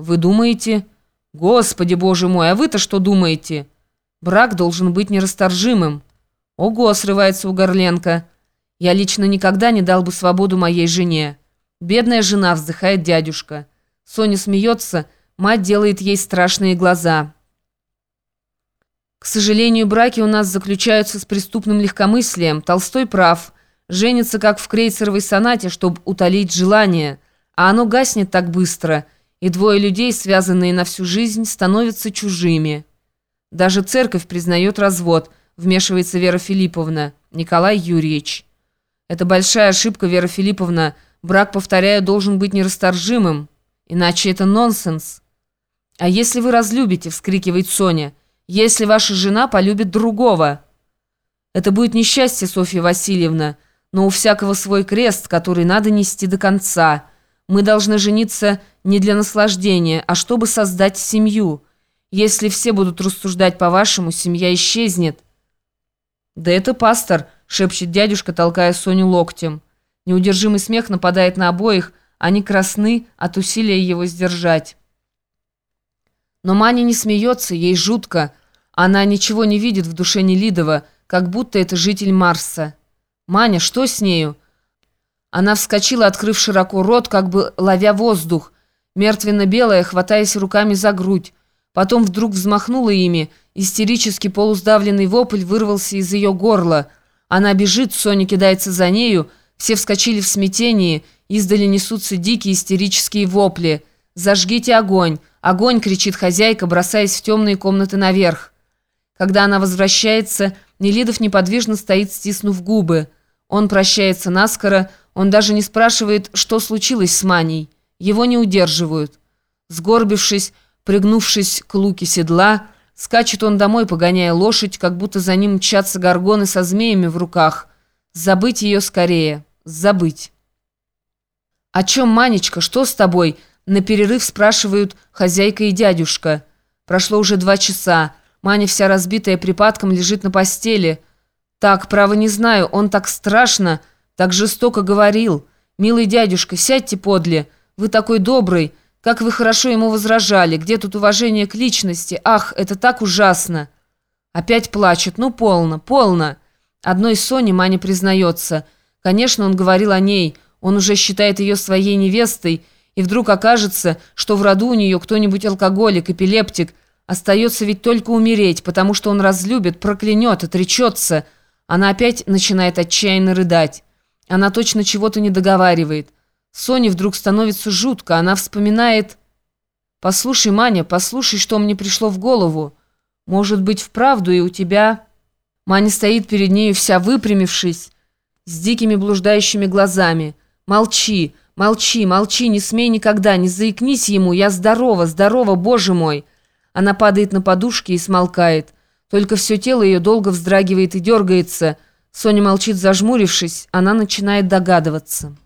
Вы думаете? Господи, боже мой, а вы-то что думаете? Брак должен быть нерасторжимым. Ого, срывается у Горленко. Я лично никогда не дал бы свободу моей жене. Бедная жена, вздыхает дядюшка. Соня смеется, мать делает ей страшные глаза. К сожалению, браки у нас заключаются с преступным легкомыслием. Толстой прав. Женится, как в крейсеровой сонате, чтобы утолить желание. А оно гаснет так быстро, и двое людей, связанные на всю жизнь, становятся чужими. Даже церковь признает развод, вмешивается Вера Филипповна. Николай Юрьевич. Это большая ошибка, Вера Филипповна. Брак, повторяю, должен быть нерасторжимым. Иначе это нонсенс. А если вы разлюбите, вскрикивает Соня, если ваша жена полюбит другого? Это будет несчастье, Софья Васильевна, но у всякого свой крест, который надо нести до конца. Мы должны жениться не для наслаждения, а чтобы создать семью. Если все будут рассуждать по-вашему, семья исчезнет. Да это пастор, шепчет дядюшка, толкая Соню локтем. Неудержимый смех нападает на обоих, они красны от усилия его сдержать. Но Маня не смеется, ей жутко. Она ничего не видит в душе Нелидова, как будто это житель Марса. «Маня, что с нею?» Она вскочила, открыв широко рот, как бы ловя воздух, мертвенно-белая, хватаясь руками за грудь. Потом вдруг взмахнула ими, истерически полуздавленный вопль вырвался из ее горла. Она бежит, Соня кидается за нею, все вскочили в смятении, издали несутся дикие истерические вопли. «Зажгите огонь! Огонь!» — кричит хозяйка, бросаясь в темные комнаты наверх. Когда она возвращается, Нелидов неподвижно стоит, стиснув губы. Он прощается наскоро, он даже не спрашивает, что случилось с Маней. Его не удерживают. Сгорбившись, пригнувшись к луке седла, скачет он домой, погоняя лошадь, как будто за ним мчатся горгоны со змеями в руках. Забыть ее скорее забыть. «О чем, Манечка, что с тобой?» На перерыв спрашивают хозяйка и дядюшка. Прошло уже два часа. Маня вся разбитая припадком лежит на постели. «Так, право не знаю, он так страшно, так жестоко говорил. Милый дядюшка, сядьте подле. Вы такой добрый. Как вы хорошо ему возражали. Где тут уважение к личности? Ах, это так ужасно!» Опять плачет. «Ну, полно, полно!» Одной Соне Маня признается – Конечно, он говорил о ней, он уже считает ее своей невестой, и вдруг окажется, что в роду у нее кто-нибудь алкоголик, эпилептик. Остается ведь только умереть, потому что он разлюбит, проклянет, отречется. Она опять начинает отчаянно рыдать. Она точно чего-то не договаривает. Соне вдруг становится жутко, она вспоминает... «Послушай, Маня, послушай, что мне пришло в голову. Может быть, вправду и у тебя...» Маня стоит перед нею вся выпрямившись, с дикими блуждающими глазами. «Молчи, молчи, молчи, не смей никогда, не заикнись ему, я здорова, здорова, боже мой!» Она падает на подушки и смолкает. Только все тело ее долго вздрагивает и дергается. Соня молчит, зажмурившись, она начинает догадываться.